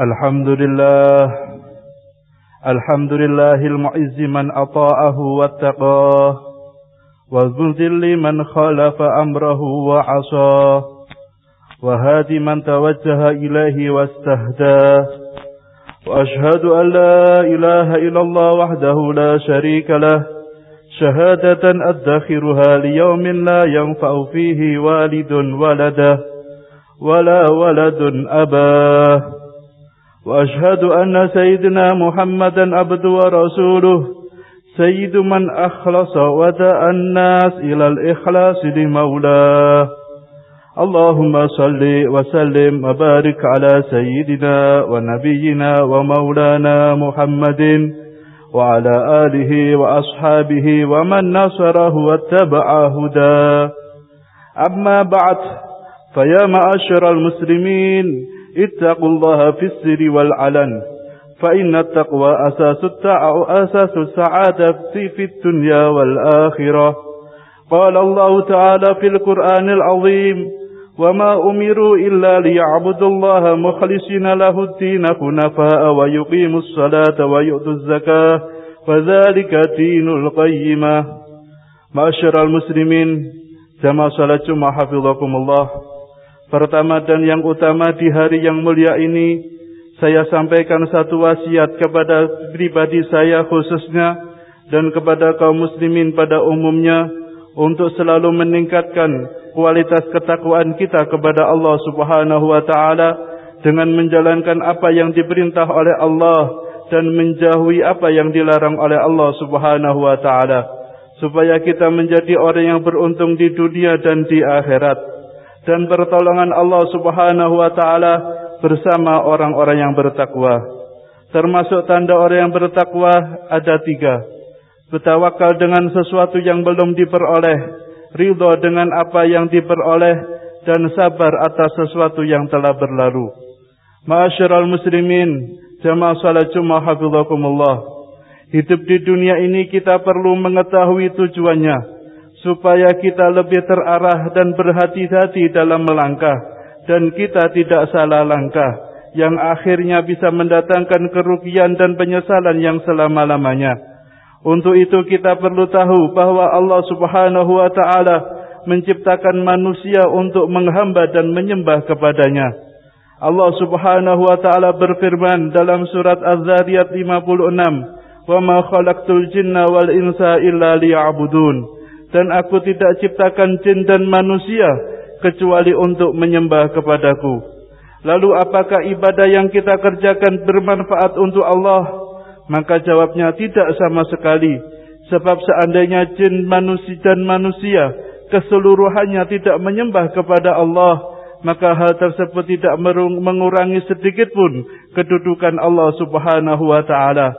الحمد لله. الحمد لله المعز من أطاعه واتقاه والذل من خالف أمره وعصاه وهادي من توجه إليه واستهداه. وأشهد أن لا إله إلا الله وحده لا شريك له شهادة أدخرها ليوم لا ينفع فيه والد ولده ولا ولد أباه. وأشهد أن سيدنا محمدا عبد ورسوله. سيد من أخلص ودأ الناس إلى الإخلاص لمولاه. اللهم صل وسلم وبارك على سيدنا ونبينا ومولانا محمد وعلى آله وأصحابه ومن نصره واتبع هداه. أما بعد فيا معاشر المسلمين اتقوا الله في السر والعلن فإن التقوى أساس أساس السعادة في الدنيا والآخرة. قال الله تعالى في القرآن العظيم وما أمروا إلا ليعبدوا الله مخلصين له الدين حنفاء ويقيموا الصلاة ويؤتوا الزكاة وذلك دين القيمة معاشر المسلمين صلاة جمعة حفظكم الله. Pertama dan yang utama di hari yang mulia ini saya sampaikan satu wasiat kepada pribadi saya khususnya dan kepada kaum muslimin pada umumnya untuk selalu meningkatkan kualitas ketakwaan kita kepada Allah Subhanahu wa taala dengan menjalankan apa yang diperintah oleh Allah dan menjauhi apa yang dilarang oleh Allah Subhanahu wa taala supaya kita menjadi orang yang beruntung di dunia dan di akhirat dan pertolongan Allah Subhanahu wa taala bersama orang-orang yang bertakwa. Termasuk tanda orang yang bertakwa ada tiga. Bertawakal dengan sesuatu yang belum diperoleh, ridho dengan apa yang diperoleh, dan sabar atas sesuatu yang telah berlalu. Ma'asyiral muslimin, jamaah salat Jumat hafizakumullah. Hidup di dunia ini kita perlu mengetahui tujuannya supaya kita lebih terarah dan berhati-hati dalam melangkah dan kita tidak salah langkah yang akhirnya bisa mendatangkan kerugian dan penyesalan yang selama-lamanya. Untuk itu kita perlu tahu bahwa Allah Subhanahu wa taala menciptakan manusia untuk menghamba dan menyembah kepadanya. Allah Subhanahu wa taala berfirman dalam surat Az-Zariyat 56, "Wa ma khalaqtul jinna wal insa illa liya'budun." Dan aku tidak ciptakan jin dan manusia kecuali untuk menyembah kepadaku. Lalu apakah ibadah yang kita kerjakan bermanfaat untuk Allah? Maka jawabnya tidak sama sekali. Sebab seandainya jin manusia dan manusia keseluruhannya tidak menyembah kepada Allah, maka hal tersebut tidak mengurangi sedikit pun kedudukan Allah Subhanahu wa taala.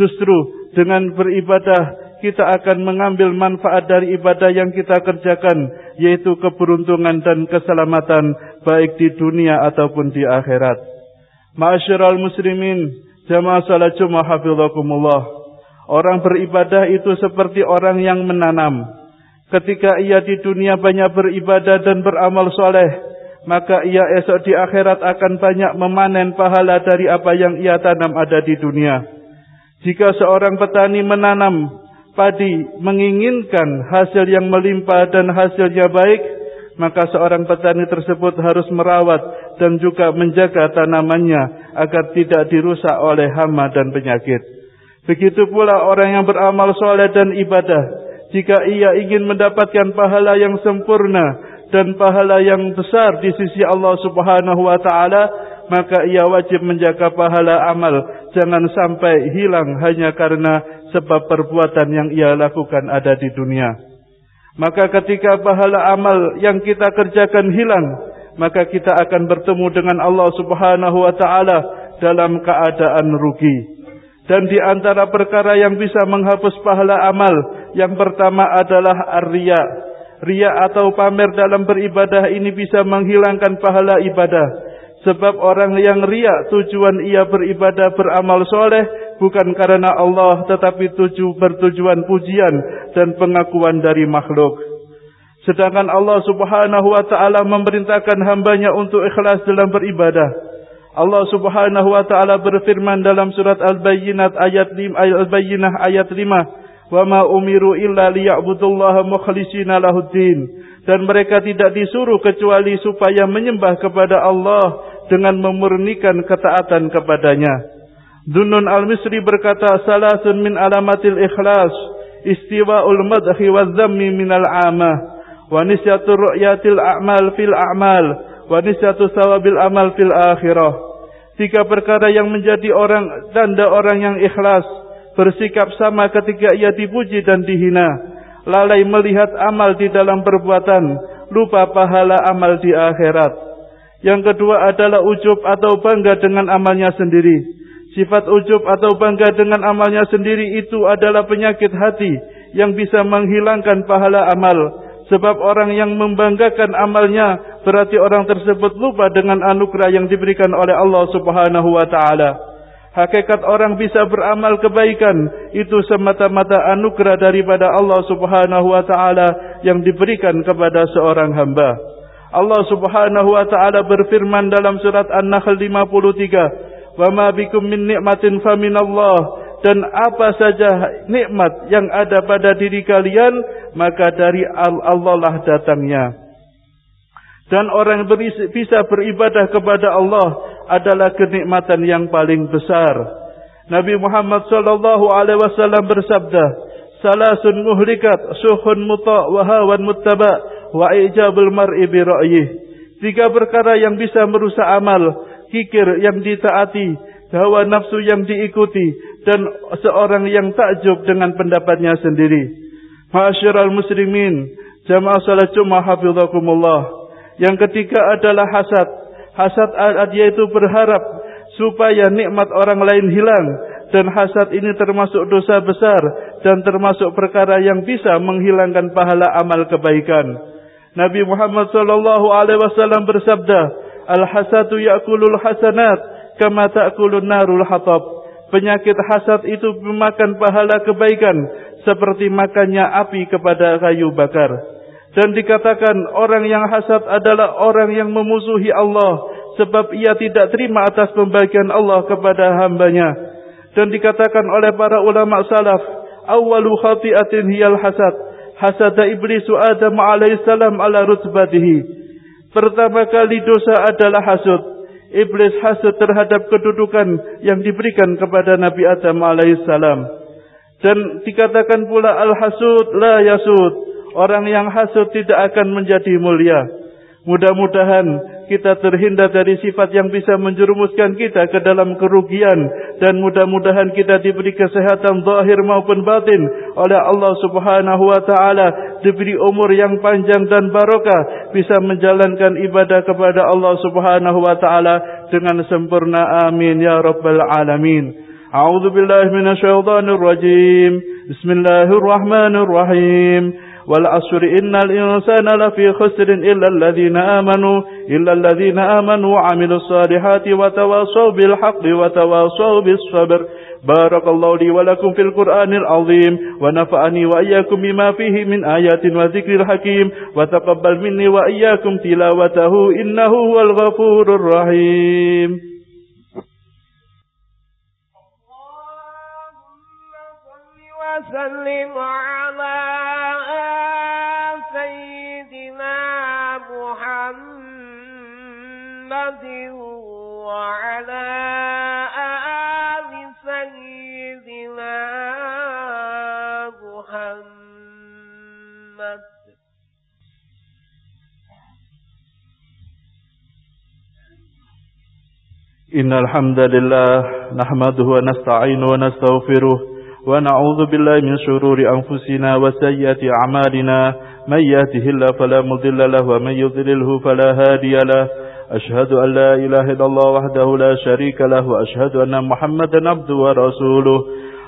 Justru dengan beribadah kita akan mengambil manfaat dari ibadah yang kita kerjakan yaitu keberuntungan dan keselamatan baik di dunia ataupun di akhirat. Ma'asyiral muslimin, jamaah salat Jumat hafizakumullah. Orang beribadah itu seperti orang yang menanam. Ketika ia di dunia banyak beribadah dan beramal soleh, maka ia esok di akhirat akan banyak memanen pahala dari apa yang ia tanam ada di dunia. Jika seorang petani menanam padi menginginkan hasil yang melimpah dan hasilnya baik, maka seorang petani tersebut harus merawat dan juga menjaga tanamannya agar tidak dirusak oleh hama dan penyakit. Begitu pula orang yang beramal soleh dan ibadah, jika ia ingin mendapatkan pahala yang sempurna dan pahala yang besar di sisi Allah Subhanahu wa taala, maka ia wajib menjaga pahala amal jangan sampai hilang hanya karena sebab perbuatan yang ia lakukan ada di dunia. Maka ketika pahala amal yang kita kerjakan hilang, maka kita akan bertemu dengan Allah Subhanahu wa taala dalam keadaan rugi. Dan di antara perkara yang bisa menghapus pahala amal, yang pertama adalah riya. Riya atau pamer dalam beribadah ini bisa menghilangkan pahala ibadah. Sebab orang yang riak tujuan ia beribadah beramal soleh bukan karena Allah tetapi tuju bertujuan pujian dan pengakuan dari makhluk. Sedangkan Allah subhanahu wa ta'ala memerintahkan hambanya untuk ikhlas dalam beribadah. Allah Subhanahu wa taala berfirman dalam surat Al-Bayyinat ayat 5 Al-Bayyinah ayat 5 wa ma umiru illa liya'budullaha mukhlishina lahuddin dan mereka tidak disuruh kecuali supaya menyembah kepada Allah dengan memurnikan ketaatan kepadanya. Dunun Al-Misri berkata salasun min alamatil ikhlas istiwa'ul madhi wa dhammi minal amah wa nisyatu ru'yatil a'mal fil a'mal wa nisyatu sawabil amal fil akhirah. Tiga perkara yang menjadi orang tanda orang yang ikhlas, bersikap sama ketika ia dipuji dan dihina, lalai melihat amal di dalam perbuatan, lupa pahala amal di akhirat. Yang kedua adalah ujub atau bangga dengan amalnya sendiri. Sifat ujub atau bangga dengan amalnya sendiri itu adalah penyakit hati yang bisa menghilangkan pahala amal. Sebab orang yang membanggakan amalnya berarti orang tersebut lupa dengan anugerah yang diberikan oleh Allah Subhanahu wa taala. Hakikat orang bisa beramal kebaikan itu semata-mata anugerah daripada Allah Subhanahu wa taala yang diberikan kepada seorang hamba. Allah Subhanahu wa taala berfirman dalam surat An-Nahl 53 wa ma bikum min nikmatin faminallah dan apa saja nikmat yang ada pada diri kalian maka dari Allah lah datangnya. Dan orang yang bisa beribadah kepada Allah adalah kenikmatan yang paling besar. Nabi Muhammad sallallahu alaihi wasallam bersabda salasun muhlikat suhun muta wa hawan muttaba wa ijabul mar'i bi tiga perkara yang bisa merusak amal kikir yang ditaati, hawa nafsu yang diikuti, dan seorang yang takjub dengan pendapatnya sendiri. Ma'asyiral muslimin, jamaah salat Jumat. Yang ketiga adalah hasad. Hasad yaitu berharap supaya nikmat orang lain hilang dan hasad ini termasuk dosa besar dan termasuk perkara yang bisa menghilangkan pahala amal kebaikan. Nabi Muhammad sallallahu alaihi wasallam bersabda, Al-hasadu ya'kulul hasanat kama ta'kulun narul hatab. Penyakit hasad itu memakan pahala kebaikan seperti makannya api kepada kayu bakar. Dan dikatakan orang yang hasad adalah orang yang memusuhi Allah sebab ia tidak terima atas pembagian Allah kepada hambanya. Dan dikatakan oleh para ulama salaf, awalu khati'atin hiyal hasad. Hasada iblisu Adam alaihissalam ala rutbatihi. Pertama kali dosa adalah hasud. Iblis hasud terhadap kedudukan yang diberikan kepada Nabi Adam alaihissalam. Dan dikatakan pula al-hasud la yasud. Orang yang hasud tidak akan menjadi mulia. Mudah-mudahan kita terhindar dari sifat yang bisa menjerumuskan kita ke dalam kerugian dan mudah-mudahan kita diberi kesehatan zahir maupun batin oleh Allah Subhanahu wa taala, diberi umur yang panjang dan barokah, bisa menjalankan ibadah kepada Allah Subhanahu wa taala dengan sempurna. Amin ya rabbal alamin. A'udzu billahi minasyaitonir rajim. Bismillahirrahmanirrahim. والعصر إن الإنسان لفي خسر إلا الذين آمنوا إلا الذين آمنوا وعملوا الصالحات وتواصوا بالحق وتواصوا بالصبر بارك الله لي ولكم في القرآن العظيم ونفعني وإياكم بما فيه من آيات وذكر الحكيم وتقبل مني وإياكم تلاوته إنه هو الغفور الرحيم. وسلم على محمد وعلى إن الحمد لله نحمده ونستعين ونستغفره ونعوذ بالله من شرور أنفسنا وسيئات أعمالنا. من يهده الله فلا مضل له ومن يضلله فلا هادي له. أشهد أن لا إله إلا الله وحده لا شريك له وأشهد أن محمدا عبده ورسوله.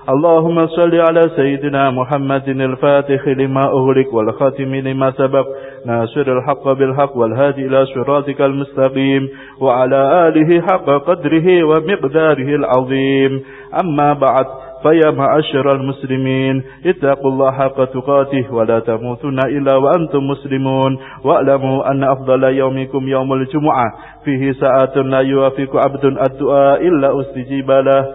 اللهم صل على سيدنا محمد الفاتح لما أغلق والخاتم لما سبق. ناصر الحق بالحق والهادي إلى صراطك المستقيم وعلى آله حق قدره ومقداره العظيم. أما بعد فيا معشر المسلمين اتقوا الله حق تقاته ولا تموتن إلا وأنتم مسلمون. واعلموا أن أفضل يومكم يوم الجمعة. فيه ساعة لا يوافق عبد الدعاء إلا استجيب له.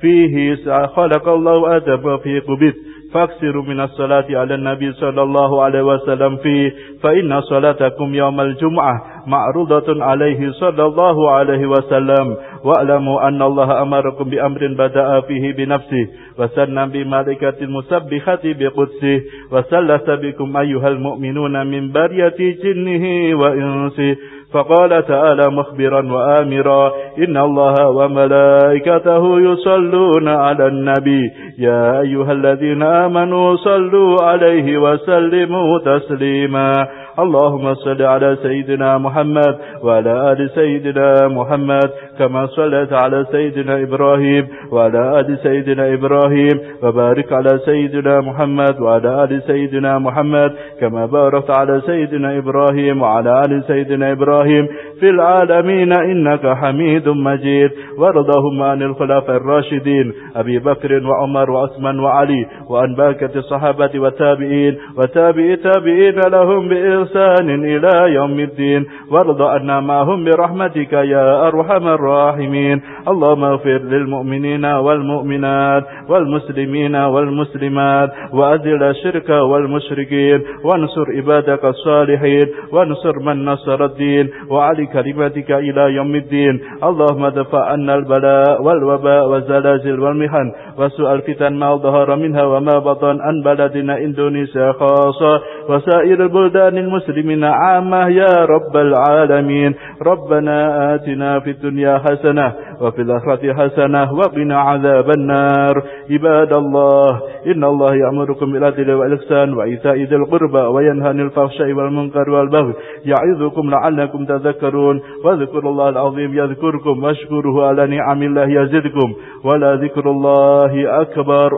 فيه خلق الله آدم في قبض فاكثروا من الصلاة على النبي صلى الله عليه وسلم فيه فإن صلاتكم يوم الجمعة معروضة عليه صلى الله عليه وسلم. واعلموا أن الله أمركم بأمر بدأ فيه بنفسه وسنى بملكة المسبحة بقدسه وسلس بكم أيها المؤمنون من برية جنه وإنسه. فقال تعالى مخبرا وآمرا إن الله وملائكته يصلون على النبي. يا أيها الذين آمنوا صلوا عليه وسلموا تسليما. اللهم صل على سيدنا محمد وعلى آل سيدنا محمد كما صليت على سيدنا إبراهيم وعلى آل سيدنا إبراهيم وبارك على سيدنا محمد وعلى آل سيدنا محمد كما باركت على سيدنا إبراهيم وعلى آل سيدنا إبراهيم. him في العالمين إنك حميد مجيد. وارضهم عن الخلافة الراشدين أبي بكر وعمر وعثمان وعلي وأن باكة الصحابة والتابعين وتابعي تابعين لهم بإحسان إلى يوم الدين. وارض عنا معهم برحمتك يا أرحم الراحمين. اللهم اغفر للمؤمنين والمؤمنات والمسلمين والمسلمات وأذل الشرك والمشركين وانصر عبادك الصالحين وانصر من نصر الدين وعلي كلمتك إلى يوم الدين. اللهم دفع عنا البلاء والوباء والزلازل والمحن. وسوء الفتن ما ظهر منها وما بطن عن بلدنا إندونيسيا خاصة. وسائر البلدان المسلمين عامة يا رب العالمين. ربنا آتنا في الدنيا حسنة وفي الآخرة حسنة وقنا عذاب النار. عباد الله إن الله يأمركم بالعدل والإحسان وإيتاء ذي القربى وينهى عن الفحشاء والمنكر والبغي. يعظكم لعلكم تذكرون. واذكروا الله العظيم يذكركم واشكروه على نعم الله يزدكم. ولا ذكر الله أكبر.